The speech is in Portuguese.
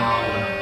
aula